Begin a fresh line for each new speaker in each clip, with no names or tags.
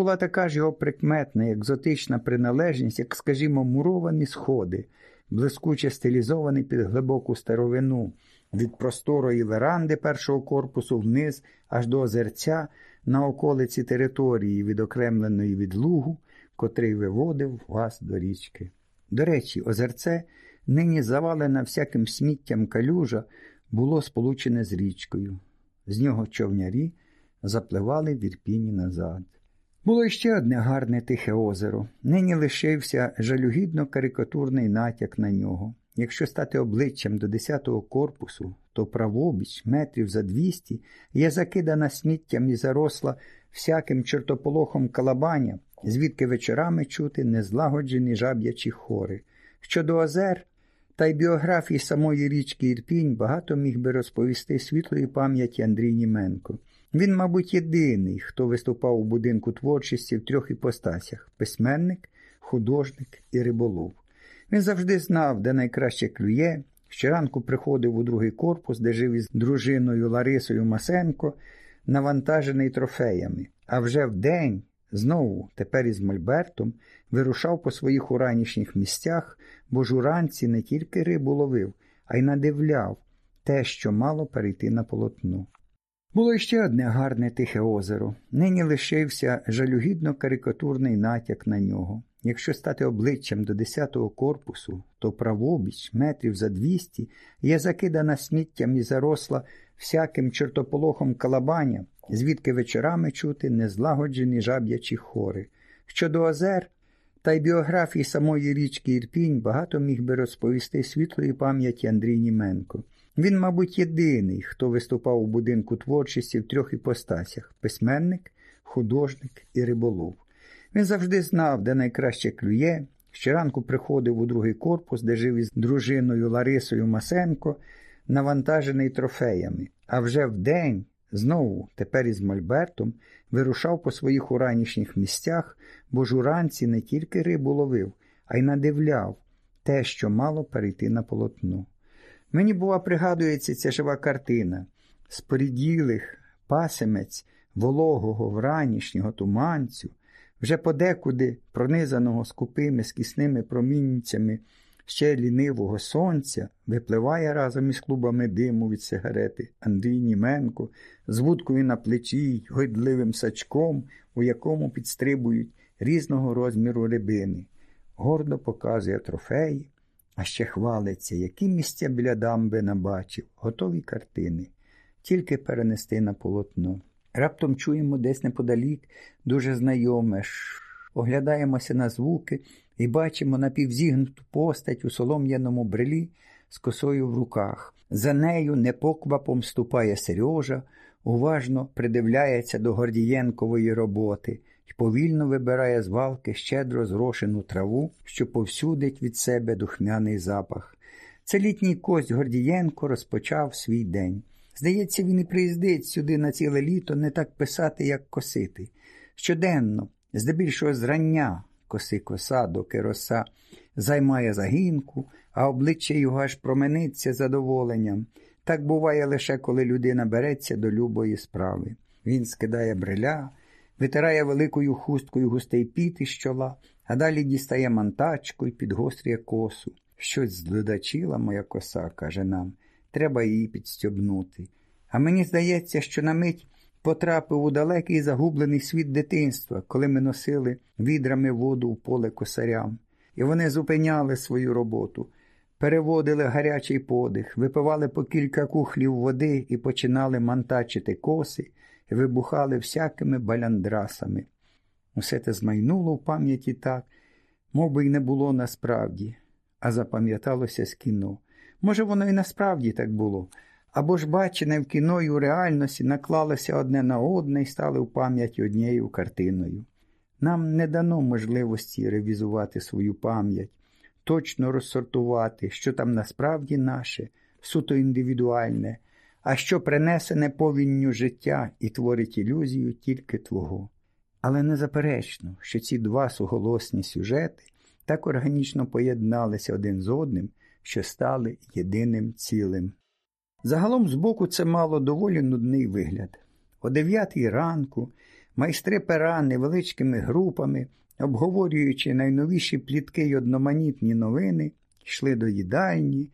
Була така ж його прикметна, екзотична приналежність, як, скажімо, муровані сходи, блискуче стилізовані під глибоку старовину, від просторої веранди першого корпусу вниз аж до озерця на околиці території, відокремленої від лугу, котрий виводив вас до річки. До речі, озерце, нині завалене всяким сміттям калюжа, було сполучене з річкою. З нього човнярі запливали в Ірпіні назад. Було ще одне гарне тихе озеро. Нині лишився жалюгідно карикатурний натяк на нього. Якщо стати обличчям до 10-го корпусу, то правобіч, метрів за 200, є закидана сміттям і заросла всяким чортополохом калабаня, звідки вечорами чути незлагоджені жаб'ячі хори. Щодо озер, та й біографії самої річки Ірпінь багато міг би розповісти світлої пам'яті Андрій Німенко. Він, мабуть, єдиний, хто виступав у будинку творчості в трьох іпостасях письменник, художник і риболов. Він завжди знав, де найкраще клює. Щоранку приходив у другий корпус, де жив із дружиною Ларисою Масенко, навантажений трофеями. А вже вдень, знову, тепер із Мольбертом, вирушав по своїх уранішніх місцях, бо ж уранці не тільки рибу ловив, а й надивляв те, що мало перейти на полотно. Було ще одне гарне тихе озеро. Нині лишився жалюгідно карикатурний натяк на нього. Якщо стати обличчям до 10-го корпусу, то правобіч, метрів за 200, є закидана сміттям і заросла всяким чортополохом калабаня, звідки вечорами чути незлагоджені жаб'ячі хори. Щодо озер, та й біографії самої річки Ірпінь багато міг би розповісти світлої пам'яті Андрій Німенко. Він, мабуть, єдиний, хто виступав у будинку творчості в трьох іпостасях письменник, художник і риболов. Він завжди знав, де найкраще клює. Щоранку приходив у другий корпус, де жив із дружиною Ларисою Масенко, навантажений трофеями. А вже вдень, знову, тепер із Мольбертом, вирушав по своїх уранішніх місцях, бо ж уранці не тільки рибу ловив, а й надивляв те, що мало перейти на полотно. Мені, бува, пригадується ця жива картина споріділих, пасемець, вологого, вранішнього туманцю, вже подекуди, пронизаного скупими скісними промінцями ще лінивого сонця, випливає разом із клубами диму від сигарети. Андрій Німенко з вудкою на плечі, гойдливим сачком, у якому підстрибують різного розміру рибини, гордо показує трофеї, а ще хвалиться, які місця біля дамби набачив, готові картини, тільки перенести на полотно. Раптом чуємо десь неподалік дуже знайоме, оглядаємося на звуки і бачимо напівзігнуту постать у солом'яному брелі з косою в руках. За нею непоквапом ступає Сережа, уважно придивляється до Гордієнкової роботи і повільно вибирає з валки щедро зрошену траву, що повсюдить від себе духмяний запах. Це літній кость Гордієнко розпочав свій день. Здається, він і приїздить сюди на ціле літо не так писати, як косити. Щоденно, здебільшого зрання, коси коса, доки роса, займає загінку, а обличчя його аж промениться задоволенням. Так буває лише, коли людина береться до любої справи. Він скидає бриля, витирає великою хусткою густий піт із чола, а далі дістає мантачку і підгострює косу. Щось зледачила моя коса, каже нам треба її підстьобнути. А мені здається, що на мить потрапив у далекий загублений світ дитинства, коли ми носили відрами воду в поле косарям, і вони зупиняли свою роботу, переводили гарячий подих, випивали по кілька кухлів води і починали мантачити коси і вибухали всякими баляндрасами. Усе те змайнуло в пам'яті так, мов би й не було насправді, а запам'яталося з кіно. Може, воно і насправді так було, або ж бачене в кіно і у реальності наклалося одне на одне і стали в пам'яті однією картиною. Нам не дано можливості ревізувати свою пам'ять, точно розсортувати, що там насправді наше, суто індивідуальне, а що принесене повінню життя і творить ілюзію тільки твого. Але незаперечно, що ці два суголосні сюжети так органічно поєдналися один з одним що стали єдиним цілим. Загалом збоку це мало доволі нудний вигляд. О дев'ятій ранку Майстри пера невеличкими групами, обговорюючи найновіші плітки й одноманітні новини, йшли до їдальні,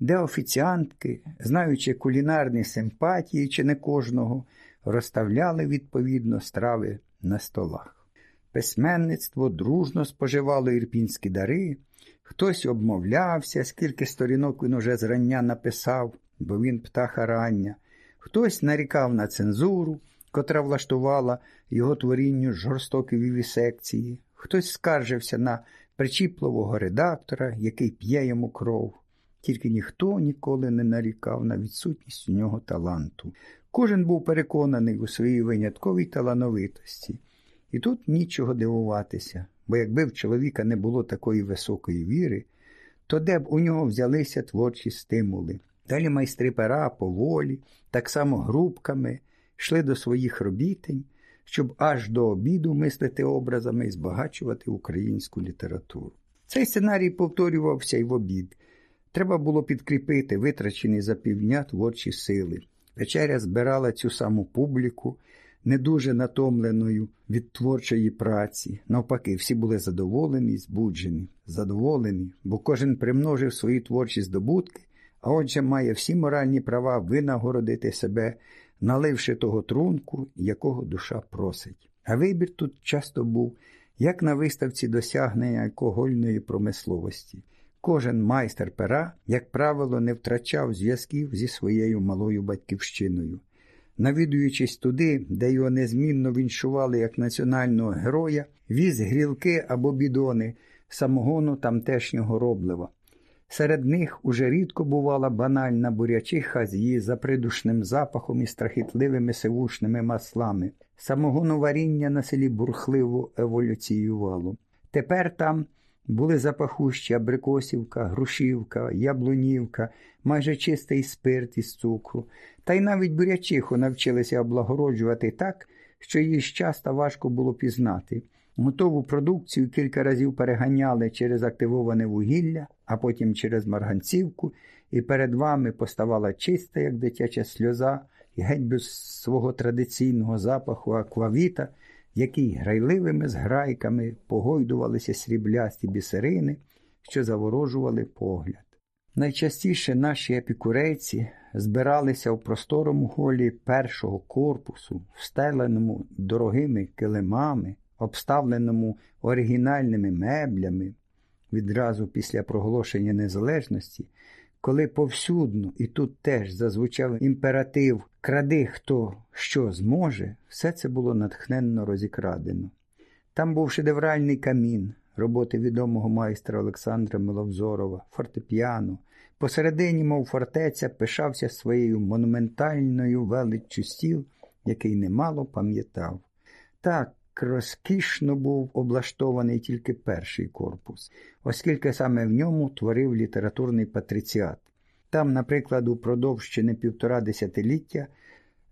де офіціантки, знаючи кулінарні симпатії чи не кожного, розставляли відповідно страви на столах. Письменництво дружно споживало ірпінські дари, хтось обмовлявся, скільки сторінок він уже зрання написав, бо він птаха рання, хтось нарікав на цензуру, котра влаштувала його творінню жорстокі вівісекції, хтось скаржився на причіпливого редактора, який п'є йому кров. Тільки ніхто ніколи не нарікав на відсутність у нього таланту. Кожен був переконаний у своїй винятковій талановитості. І тут нічого дивуватися, бо якби в чоловіка не було такої високої віри, то де б у нього взялися творчі стимули. Далі майстри пера поволі, так само групками, йшли до своїх робітень, щоб аж до обіду мислити образами і збагачувати українську літературу. Цей сценарій повторювався й в обід. Треба було підкріпити витрачені за півдня творчі сили. Вечеря збирала цю саму публіку, не дуже натомленою від творчої праці. Навпаки, всі були задоволені і збуджені, задоволені, бо кожен примножив свої творчі здобутки, а отже має всі моральні права винагородити себе, наливши того трунку, якого душа просить. А вибір тут часто був, як на виставці досягнення алкогольної промисловості. Кожен майстер пера, як правило, не втрачав зв'язків зі своєю малою батьківщиною. Навідуючись туди, де його незмінно віншували як національного героя, віз грілки або бідони самогону тамтешнього роблива. Серед них уже рідко бувала банальна бурячиха з її запридушним запахом і страхітливими сивушними маслами. Самогону варіння на селі бурхливо еволюціювало. Тепер там були запахущі абрикосівка, грушівка, яблунівка, майже чистий спирт із цукру, та й навіть бурячиху навчилися облагороджувати так, що її часто важко було пізнати. Готову продукцію кілька разів переганяли через активоване вугілля, а потім через марганцівку, і перед вами поставала чиста, як дитяча сльоза, і геть без свого традиційного запаху аквавіта – якій грайливими зграйками погойдувалися сріблясті бісерини, що заворожували погляд. Найчастіше наші епікурейці збиралися в просторому холі першого корпусу, встеленому дорогими килимами, обставленому оригінальними меблями. Відразу після проголошення незалежності коли повсюдно і тут теж зазвучав імператив кради хто що зможе, все це було натхненно розікрадено. Там був шедевральний камін, роботи відомого майстра Олександра Миловзорова, фортепіано. Посередині, мов фортеця, пишався своєю монументальною величчю стіл, який немало пам'ятав. Так, розкішно був облаштований тільки перший корпус, оскільки саме в ньому творив літературний патриціат. Там, наприклад, упродовж ще не півтора десятиліття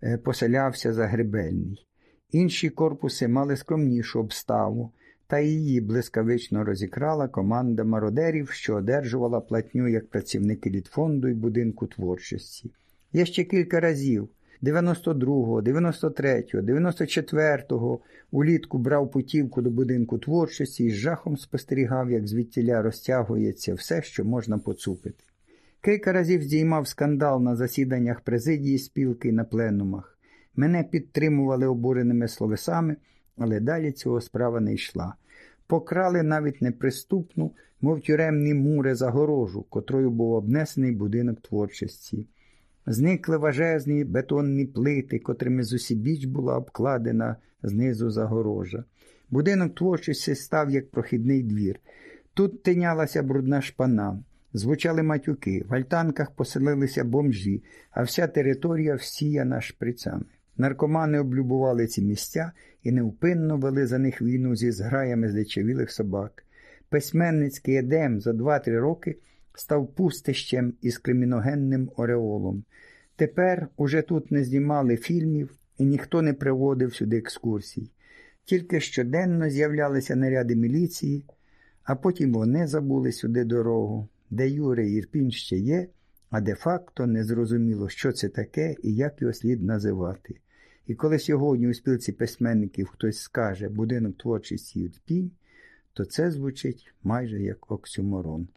е, поселявся Загребельний. Інші корпуси мали скромнішу обставу, та її блискавично розікрала команда мародерів, що одержувала платню як працівники літфонду і будинку творчості. Я ще кілька разів 92-го, 93-го, 94-го улітку брав путівку до будинку творчості і з жахом спостерігав, як звідтіля розтягується все, що можна поцупити. Кілька разів здіймав скандал на засіданнях президії спілки на пленумах. Мене підтримували обуреними словесами, але далі цього справа не йшла. Покрали навіть неприступну, мов тюремні мури загорожу, котрою був обнесений будинок творчості. Зникли важезні бетонні плити, котрими з усібіч була обкладена знизу загорожа. Будинок творчості став як прохідний двір. Тут тинялася брудна шпана, звучали матюки, в альтанках поселилися бомжі, а вся територія всіяна шприцями. Наркомани облюбували ці місця і невпинно вели за них війну зі зграями здичавілих собак. Письменницький едем за два-три роки став пустищем із криміногенним ореолом. Тепер уже тут не знімали фільмів і ніхто не приводив сюди екскурсій. Тільки щоденно з'являлися наряди міліції, а потім вони забули сюди дорогу, де Юрій Ірпінь ще є, а де-факто незрозуміло, що це таке і як його слід називати. І коли сьогодні у спілці письменників хтось скаже будинок творчості Ірпінь, то це звучить майже як оксюморон.